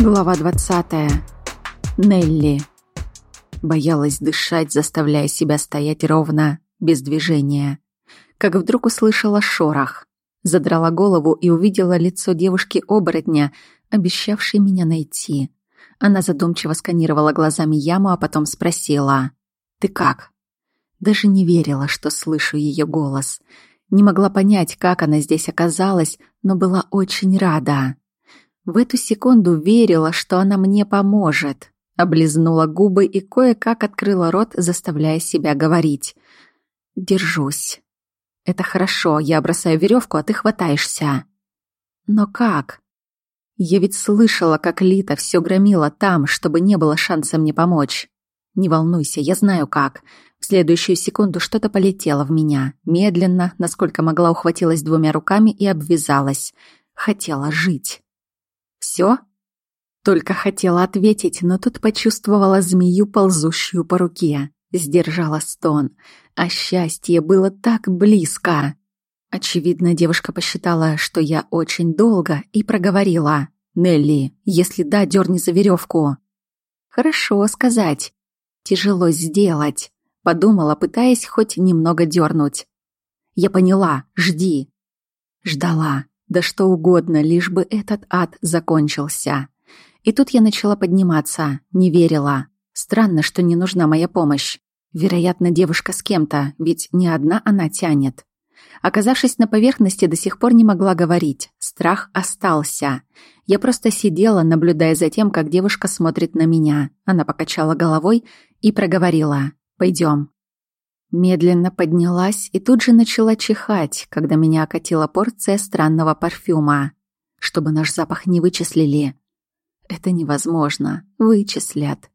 Глава 20. Нелли. Боялась дышать, заставляя себя стоять ровно, без движения. Как вдруг услышала шорох. Задрала голову и увидела лицо девушки-оборотня, обещавшей меня найти. Она задумчиво сканировала глазами яму, а потом спросила. «Ты как?» Даже не верила, что слышу ее голос. Не могла понять, как она здесь оказалась, но была очень рада. В эту секунду верила, что она мне поможет. Облизнула губы и кое-как открыла рот, заставляя себя говорить. «Держусь. Это хорошо, я бросаю веревку, а ты хватаешься». «Но как?» Я ведь слышала, как Лита все громила там, чтобы не было шанса мне помочь. Не волнуйся, я знаю как. В следующую секунду что-то полетело в меня. Медленно, насколько могла, ухватилась двумя руками и обвязалась. Хотела жить. Все? Только хотела ответить, но тут почувствовала змею, ползущую по руке. Сдержала стон. А счастье было так близко. Очевидно, девушка посчитала, что я очень долго, и проговорила. «Нелли, если да, дерни за веревку». «Хорошо сказать. Тяжело сделать», — подумала, пытаясь хоть немного дернуть. «Я поняла. Жди». Ждала. Да что угодно, лишь бы этот ад закончился. И тут я начала подниматься, не верила. Странно, что не нужна моя помощь. Вероятно, девушка с кем-то, ведь не одна она тянет. Оказавшись на поверхности, до сих пор не могла говорить. Страх остался. Я просто сидела, наблюдая за тем, как девушка смотрит на меня. Она покачала головой и проговорила «Пойдем». Медленно поднялась и тут же начала чихать, когда меня окатила порция странного парфюма. Чтобы наш запах не вычислили. Это невозможно. Вычислят.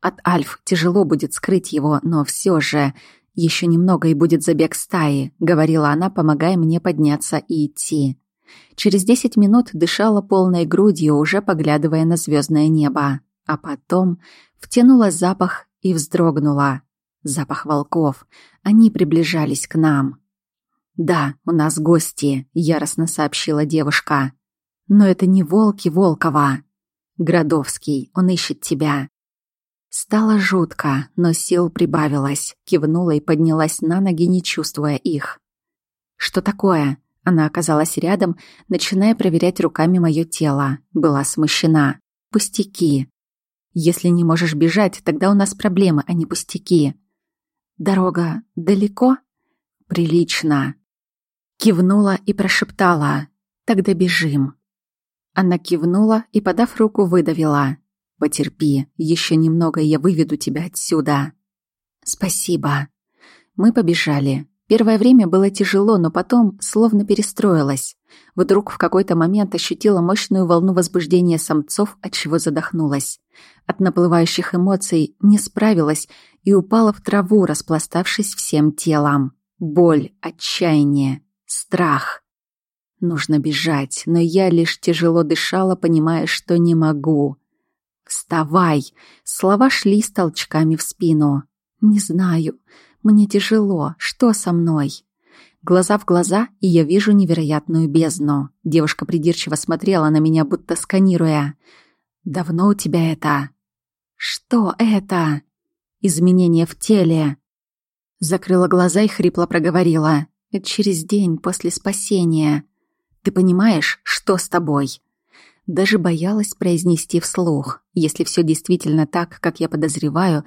От Альф тяжело будет скрыть его, но все же... Еще немного и будет забег стаи, говорила она, помогая мне подняться и идти. Через десять минут дышала полной грудью, уже поглядывая на звездное небо. А потом втянула запах и вздрогнула. Запах волков. Они приближались к нам. «Да, у нас гости», — яростно сообщила девушка. «Но это не волки Волкова. Градовский, он ищет тебя». Стало жутко, но сил прибавилось. Кивнула и поднялась на ноги, не чувствуя их. «Что такое?» Она оказалась рядом, начиная проверять руками мое тело. Была смущена. «Пустяки. Если не можешь бежать, тогда у нас проблемы, а не пустяки. Дорога далеко? Прилично. Кивнула и прошептала. Тогда бежим. Она кивнула и, подав руку, выдавила. «Потерпи, еще немного, и я выведу тебя отсюда». «Спасибо». Мы побежали. Первое время было тяжело, но потом словно перестроилась. Вдруг в какой-то момент ощутила мощную волну возбуждения самцов, от чего задохнулась. От наплывающих эмоций не справилась и упала в траву, распластавшись всем телом. Боль, отчаяние, страх. Нужно бежать, но я лишь тяжело дышала, понимая, что не могу. «Вставай!» Слова шли с толчками в спину. «Не знаю. Мне тяжело. Что со мной? Глаза в глаза, и я вижу невероятную бездну. Девушка придирчиво смотрела на меня, будто сканируя. «Давно у тебя это?» «Что это?» «Изменение в теле». Закрыла глаза и хрипло проговорила. «Через день после спасения. Ты понимаешь, что с тобой?» Даже боялась произнести вслух. Если все действительно так, как я подозреваю,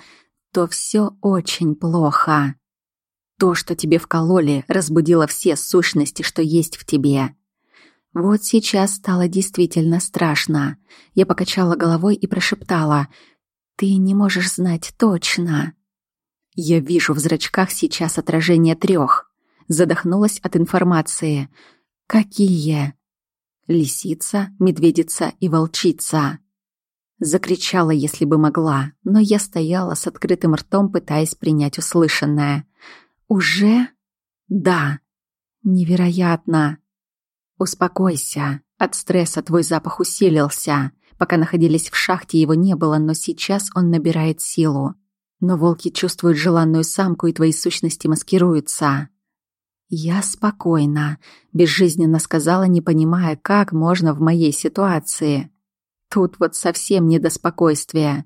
то все очень плохо. То, что тебе вкололи, разбудило все сущности, что есть в тебе. Вот сейчас стало действительно страшно. Я покачала головой и прошептала. «Ты не можешь знать точно». Я вижу в зрачках сейчас отражение трех. Задохнулась от информации. «Какие?» Лисица, медведица и волчица. Закричала, если бы могла, но я стояла с открытым ртом, пытаясь принять услышанное. «Уже?» «Да». «Невероятно». «Успокойся. От стресса твой запах усилился. Пока находились в шахте, его не было, но сейчас он набирает силу. Но волки чувствуют желанную самку, и твои сущности маскируются». «Я спокойна», — безжизненно сказала, не понимая, как можно в моей ситуации. Тут вот совсем не до спокойствия.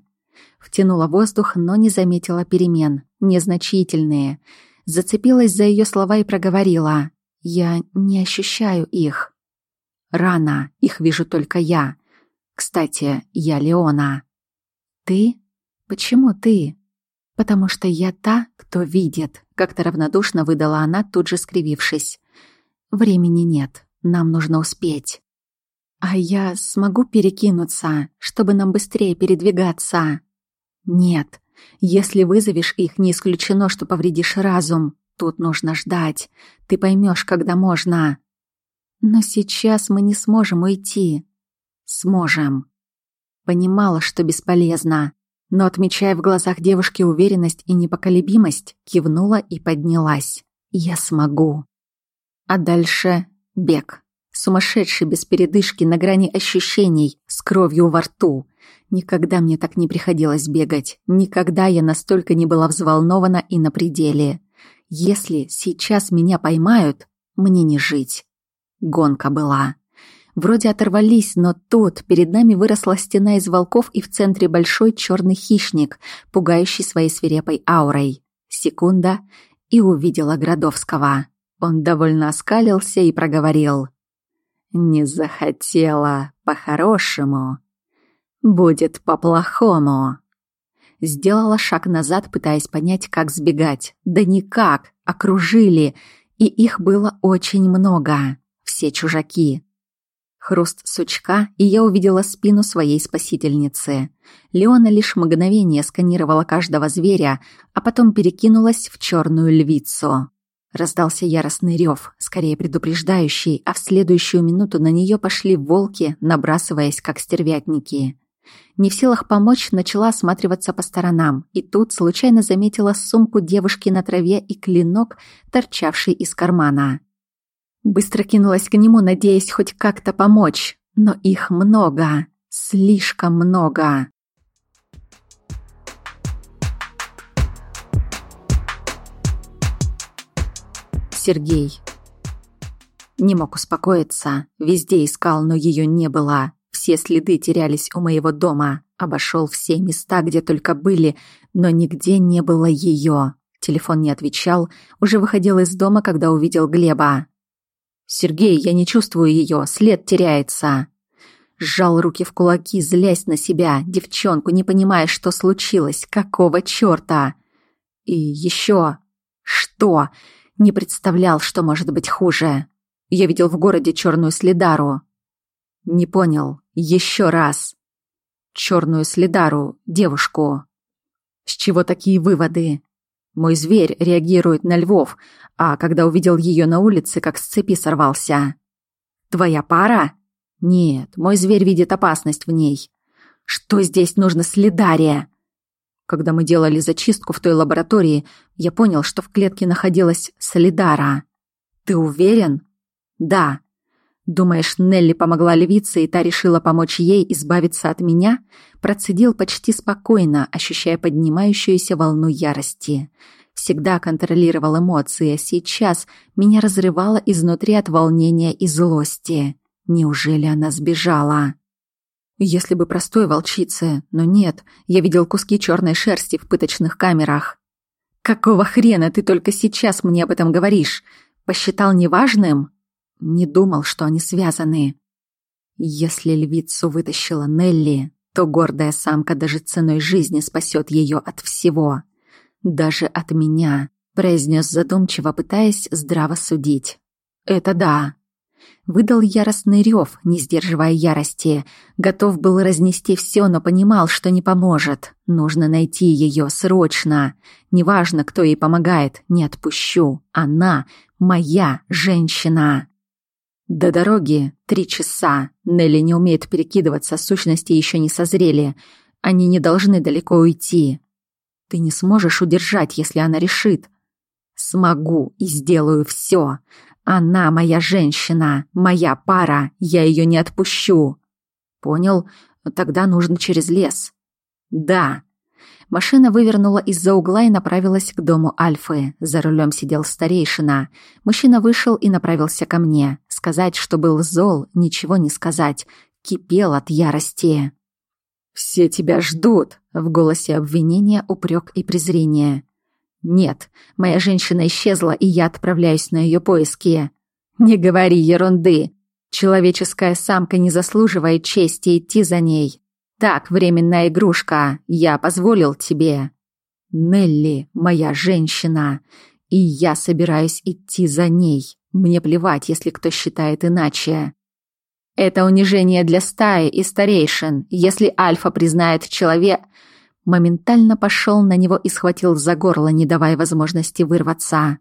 Втянула воздух, но не заметила перемен. Незначительные. Зацепилась за ее слова и проговорила. «Я не ощущаю их». «Рано. Их вижу только я. Кстати, я Леона». «Ты? Почему ты?» «Потому что я та, кто видит», — как-то равнодушно выдала она, тут же скривившись. «Времени нет. Нам нужно успеть». «А я смогу перекинуться, чтобы нам быстрее передвигаться?» «Нет. Если вызовешь их, не исключено, что повредишь разум. Тут нужно ждать. Ты поймешь, когда можно». «Но сейчас мы не сможем уйти». «Сможем». Понимала, что бесполезно, но, отмечая в глазах девушки уверенность и непоколебимость, кивнула и поднялась. «Я смогу». А дальше бег. Сумасшедший, без передышки, на грани ощущений, с кровью во рту. Никогда мне так не приходилось бегать. Никогда я настолько не была взволнована и на пределе. Если сейчас меня поймают, мне не жить. Гонка была. Вроде оторвались, но тут перед нами выросла стена из волков и в центре большой черный хищник, пугающий своей свирепой аурой. Секунда, и увидела Градовского. Он довольно оскалился и проговорил. Не захотела по-хорошему. Будет по-плохому. Сделала шаг назад, пытаясь понять, как сбегать. Да никак, окружили, и их было очень много. Все чужаки. Хруст сучка, и я увидела спину своей спасительницы. Леона лишь мгновение сканировала каждого зверя, а потом перекинулась в черную львицу. Раздался яростный рев, скорее предупреждающий, а в следующую минуту на нее пошли волки, набрасываясь как стервятники. Не в силах помочь, начала осматриваться по сторонам, и тут случайно заметила сумку девушки на траве и клинок, торчавший из кармана. Быстро кинулась к нему, надеясь хоть как-то помочь, но их много, слишком много. Сергей. Не мог успокоиться. Везде искал, но ее не было. Все следы терялись у моего дома. Обошел все места, где только были, но нигде не было ее. Телефон не отвечал. Уже выходил из дома, когда увидел Глеба. «Сергей, я не чувствую ее. След теряется». Сжал руки в кулаки, злясь на себя, девчонку, не понимая, что случилось, какого черта. И еще... Что? Не представлял, что может быть хуже. Я видел в городе черную следару. Не понял. Еще раз. Черную следару, девушку. С чего такие выводы? Мой зверь реагирует на львов, а когда увидел ее на улице, как с цепи сорвался. Твоя пара? Нет, мой зверь видит опасность в ней. Что здесь нужно следария? Когда мы делали зачистку в той лаборатории, я понял, что в клетке находилась Солидара. Ты уверен? Да. Думаешь, Нелли помогла львице, и та решила помочь ей избавиться от меня? Процедил почти спокойно, ощущая поднимающуюся волну ярости. Всегда контролировал эмоции, а сейчас меня разрывало изнутри от волнения и злости. Неужели она сбежала? Если бы простой волчице, но нет, я видел куски черной шерсти в пыточных камерах. Какого хрена ты только сейчас мне об этом говоришь? Посчитал неважным? Не думал, что они связаны. Если львицу вытащила Нелли, то гордая самка даже ценой жизни спасет ее от всего. Даже от меня, произнес задумчиво, пытаясь здраво судить. Это да. Выдал яростный рев, не сдерживая ярости. Готов был разнести все, но понимал, что не поможет. Нужно найти ее срочно. Неважно, кто ей помогает, не отпущу. Она моя женщина. До дороги три часа. Нелли не умеет перекидываться, сущности еще не созрели. Они не должны далеко уйти. Ты не сможешь удержать, если она решит. Смогу и сделаю все. Она моя женщина, моя пара, я ее не отпущу. Понял? Тогда нужно через лес. Да. Машина вывернула из-за угла и направилась к дому Альфы. За рулем сидел старейшина. Мужчина вышел и направился ко мне. Сказать, что был зол, ничего не сказать. Кипел от ярости. «Все тебя ждут!» — в голосе обвинения, упрек и презрение. «Нет, моя женщина исчезла, и я отправляюсь на ее поиски». «Не говори ерунды! Человеческая самка не заслуживает чести идти за ней. Так, временная игрушка, я позволил тебе». «Нелли, моя женщина, и я собираюсь идти за ней. Мне плевать, если кто считает иначе». Это унижение для стаи и старейшин. Если Альфа признает человек... Моментально пошел на него и схватил за горло, не давая возможности вырваться.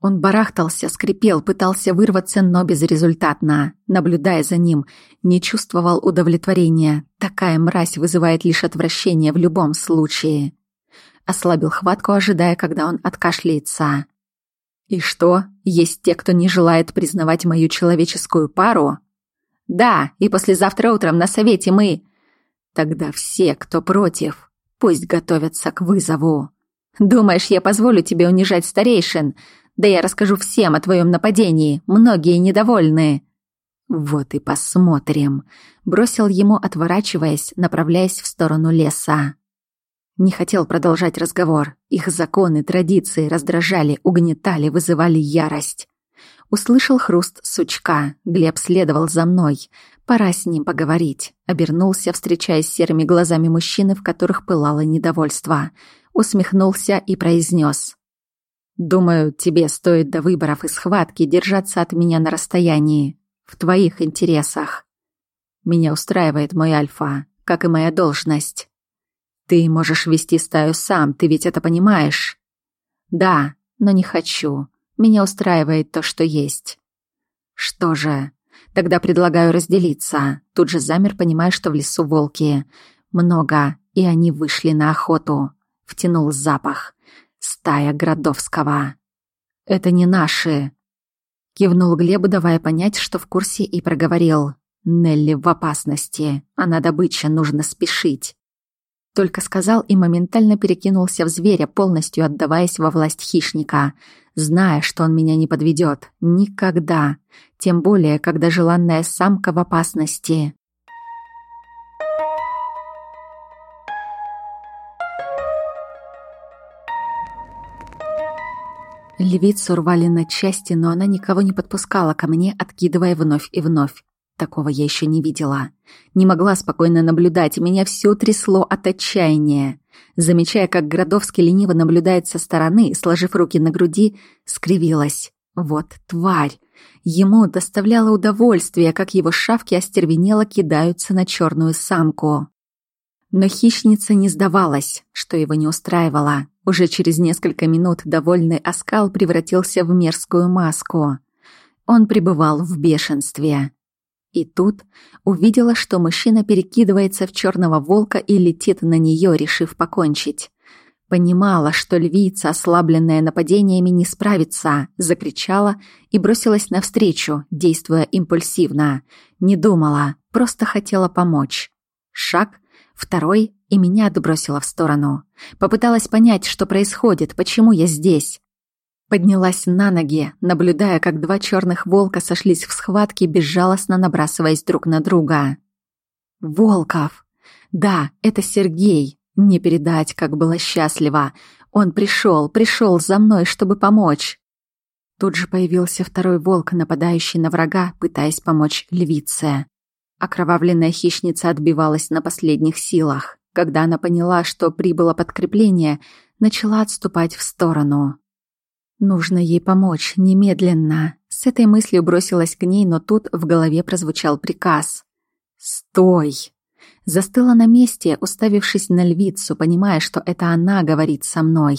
Он барахтался, скрипел, пытался вырваться, но безрезультатно. Наблюдая за ним, не чувствовал удовлетворения. Такая мразь вызывает лишь отвращение в любом случае. Ослабил хватку, ожидая, когда он откашляется. «И что, есть те, кто не желает признавать мою человеческую пару?» Да, и послезавтра утром на совете мы... Тогда все, кто против, пусть готовятся к вызову. Думаешь, я позволю тебе унижать старейшин? Да я расскажу всем о твоем нападении. Многие недовольны. Вот и посмотрим. Бросил ему, отворачиваясь, направляясь в сторону леса. Не хотел продолжать разговор. Их законы, традиции раздражали, угнетали, вызывали ярость. Услышал хруст сучка. Глеб следовал за мной. Пора с ним поговорить. Обернулся, встречаясь с серыми глазами мужчины, в которых пылало недовольство. Усмехнулся и произнес. «Думаю, тебе стоит до выборов и схватки держаться от меня на расстоянии. В твоих интересах. Меня устраивает мой Альфа, как и моя должность. Ты можешь вести стаю сам, ты ведь это понимаешь?» «Да, но не хочу. Меня устраивает то, что есть. Что же, тогда предлагаю разделиться. Тут же замер, понимая, что в лесу волки. Много, и они вышли на охоту. Втянул запах. Стая Градовского. Это не наши. Кивнул Глебу, давая понять, что в курсе, и проговорил. Нелли в опасности. Она добыча, нужно спешить. Только сказал и моментально перекинулся в зверя, полностью отдаваясь во власть хищника зная, что он меня не подведет. Никогда. Тем более, когда желанная самка в опасности. Львицу рвали на части, но она никого не подпускала ко мне, откидывая вновь и вновь. Такого я еще не видела. Не могла спокойно наблюдать, меня все трясло от отчаяния. Замечая, как Градовский лениво наблюдает со стороны, сложив руки на груди, скривилась. Вот тварь! Ему доставляло удовольствие, как его шавки остервенело кидаются на черную самку. Но хищница не сдавалась, что его не устраивало. Уже через несколько минут довольный оскал превратился в мерзкую маску. Он пребывал в бешенстве. И тут увидела, что мужчина перекидывается в черного волка и летит на нее, решив покончить. Понимала, что львица, ослабленная нападениями, не справится, закричала и бросилась навстречу, действуя импульсивно. Не думала, просто хотела помочь. Шаг, второй, и меня отбросила в сторону. Попыталась понять, что происходит, почему я здесь. Поднялась на ноги, наблюдая, как два черных волка сошлись в схватке, безжалостно набрасываясь друг на друга. Волков! Да, это Сергей. Не передать, как было счастливо. Он пришел, пришел за мной, чтобы помочь. Тут же появился второй волк, нападающий на врага, пытаясь помочь львице. Окровавленная хищница отбивалась на последних силах. Когда она поняла, что прибыло подкрепление, начала отступать в сторону. Нужно ей помочь, немедленно. С этой мыслью бросилась к ней, но тут в голове прозвучал приказ. «Стой!» Застыла на месте, уставившись на львицу, понимая, что это она говорит со мной.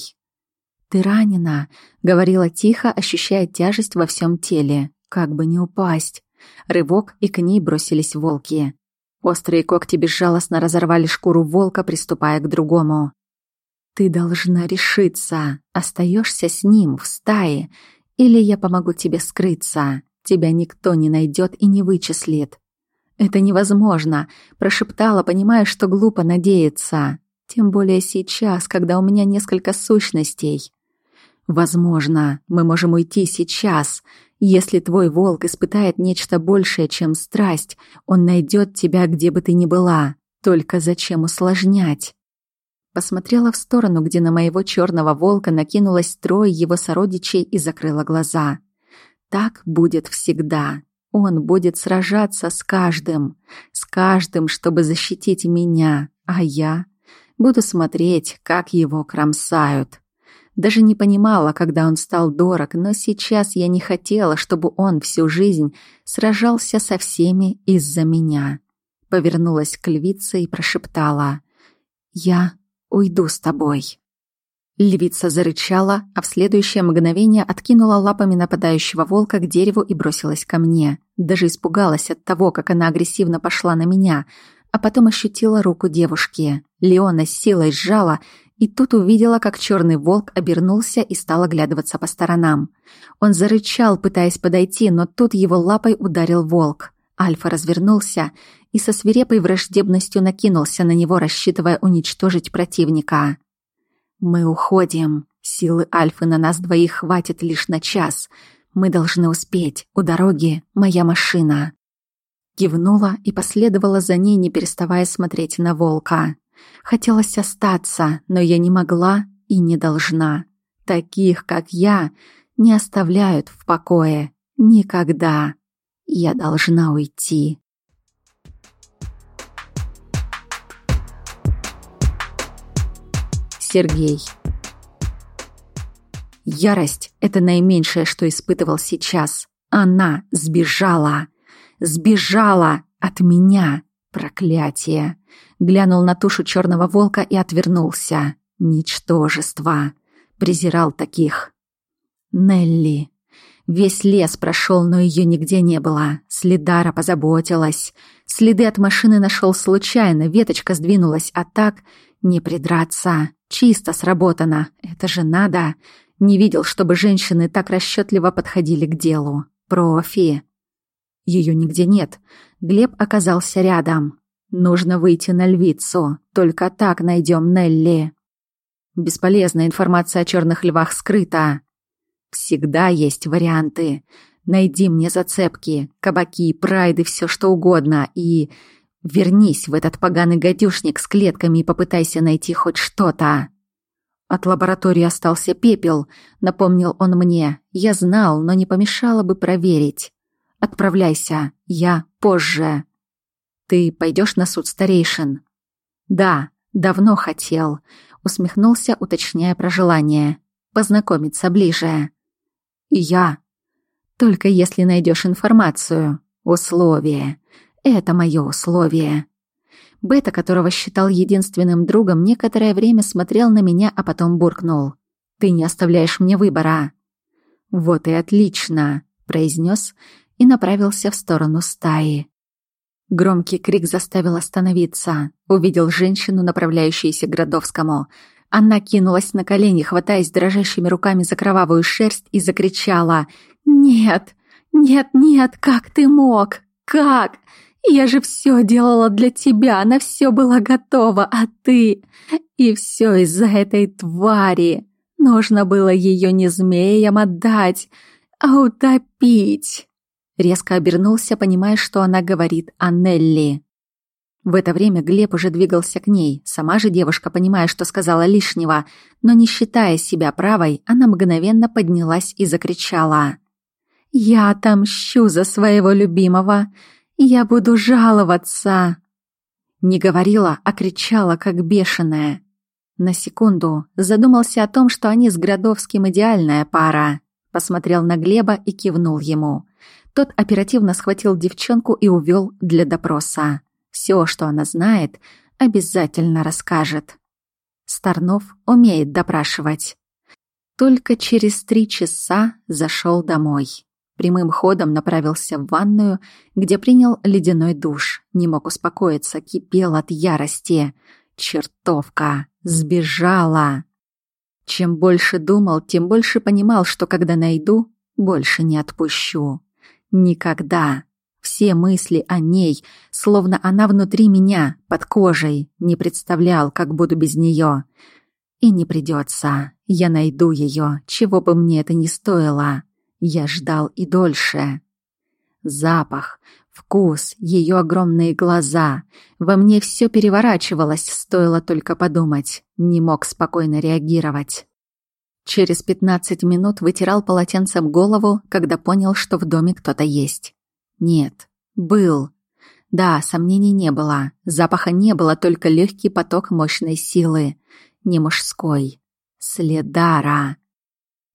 «Ты ранена», — говорила тихо, ощущая тяжесть во всем теле. Как бы не упасть. Рывок, и к ней бросились волки. Острые когти безжалостно разорвали шкуру волка, приступая к другому. Ты должна решиться, остаешься с ним в стае, или я помогу тебе скрыться. Тебя никто не найдет и не вычислит. Это невозможно, прошептала, понимая, что глупо надеяться. Тем более сейчас, когда у меня несколько сущностей. Возможно, мы можем уйти сейчас. Если твой волк испытает нечто большее, чем страсть, он найдет тебя, где бы ты ни была. Только зачем усложнять? Посмотрела в сторону, где на моего черного волка накинулось трое его сородичей и закрыла глаза. Так будет всегда. Он будет сражаться с каждым, с каждым, чтобы защитить меня, а я буду смотреть, как его кромсают. Даже не понимала, когда он стал дорог, но сейчас я не хотела, чтобы он всю жизнь сражался со всеми из-за меня. Повернулась к львице и прошептала «Я уйду с тобой». Львица зарычала, а в следующее мгновение откинула лапами нападающего волка к дереву и бросилась ко мне. Даже испугалась от того, как она агрессивно пошла на меня, а потом ощутила руку девушки. Леона с силой сжала, и тут увидела, как черный волк обернулся и стал оглядываться по сторонам. Он зарычал, пытаясь подойти, но тут его лапой ударил волк. Альфа развернулся и со свирепой враждебностью накинулся на него, рассчитывая уничтожить противника. «Мы уходим. Силы Альфы на нас двоих хватит лишь на час. Мы должны успеть. У дороги моя машина». Кивнула и последовала за ней, не переставая смотреть на волка. Хотелось остаться, но я не могла и не должна. Таких, как я, не оставляют в покое. Никогда. Я должна уйти. Сергей. Ярость — это наименьшее, что испытывал сейчас. Она сбежала. Сбежала от меня. Проклятие. Глянул на тушу черного волка и отвернулся. Ничтожество. Презирал таких. Нелли. Весь лес прошел, но ее нигде не было. Следара позаботилась. Следы от машины нашел случайно, веточка сдвинулась, а так не придраться. Чисто сработано. Это же надо. Не видел, чтобы женщины так расчетливо подходили к делу. Профи. Ее нигде нет. Глеб оказался рядом. Нужно выйти на львицу. Только так найдем Нелли. Бесполезная информация о черных львах скрыта. Всегда есть варианты. Найди мне зацепки, кабаки, прайды, все что угодно и Вернись в этот поганый гадюшник с клетками и попытайся найти хоть что-то. От лаборатории остался пепел, напомнил он мне. Я знал, но не помешало бы проверить. Отправляйся, я позже. Ты пойдешь на суд старейшин? Да, давно хотел, усмехнулся, уточняя про желание. Познакомиться ближе. И я. Только если найдешь информацию. Условие. Это мое условие. Бета, которого считал единственным другом, некоторое время смотрел на меня, а потом буркнул. «Ты не оставляешь мне выбора». «Вот и отлично», — произнес и направился в сторону стаи. Громкий крик заставил остановиться. Увидел женщину, направляющуюся к Градовскому. Она кинулась на колени, хватаясь дрожащими руками за кровавую шерсть и закричала «Нет! Нет, нет! Как ты мог? Как? Я же все делала для тебя, на все была готова, а ты... И все из-за этой твари. Нужно было ее не змеям отдать, а утопить. Резко обернулся, понимая, что она говорит о Нелли. В это время Глеб уже двигался к ней. Сама же девушка, понимая, что сказала лишнего, но не считая себя правой, она мгновенно поднялась и закричала. «Я отомщу за своего любимого. «Я буду жаловаться!» Не говорила, а кричала, как бешеная. На секунду задумался о том, что они с Градовским идеальная пара. Посмотрел на Глеба и кивнул ему. Тот оперативно схватил девчонку и увел для допроса. Все, что она знает, обязательно расскажет. Старнов умеет допрашивать. Только через три часа зашел домой. Прямым ходом направился в ванную, где принял ледяной душ. Не мог успокоиться, кипел от ярости. Чертовка! Сбежала! Чем больше думал, тем больше понимал, что когда найду, больше не отпущу. Никогда. Все мысли о ней, словно она внутри меня, под кожей, не представлял, как буду без нее. И не придется. Я найду ее, чего бы мне это ни стоило. Я ждал и дольше. запах, вкус, ее огромные глаза. Во мне все переворачивалось, стоило только подумать. Не мог спокойно реагировать. Через пятнадцать минут вытирал полотенцем голову, когда понял, что в доме кто-то есть. Нет, был. Да, сомнений не было. Запаха не было, только легкий поток мощной силы. Не мужской. Следара.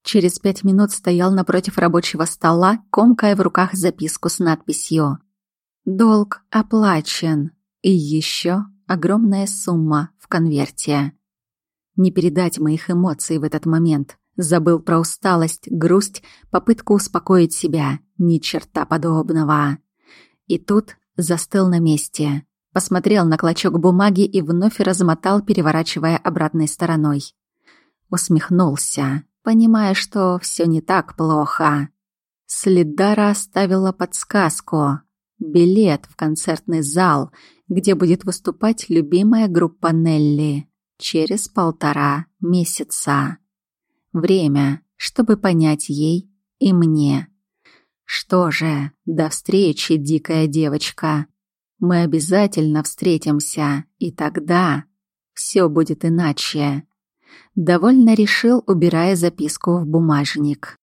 Через пять минут стоял напротив рабочего стола, комкая в руках записку с надписью «Долг оплачен» и еще огромная сумма в конверте. Не передать моих эмоций в этот момент. Забыл про усталость, грусть, попытку успокоить себя. Ни черта подобного. И тут застыл на месте. Посмотрел на клочок бумаги и вновь размотал, переворачивая обратной стороной. Усмехнулся понимая, что все не так плохо. Следара оставила подсказку. Билет в концертный зал, где будет выступать любимая группа Нелли через полтора месяца. Время, чтобы понять ей и мне. Что же, до встречи, дикая девочка. Мы обязательно встретимся, и тогда все будет иначе довольно решил, убирая записку в бумажник.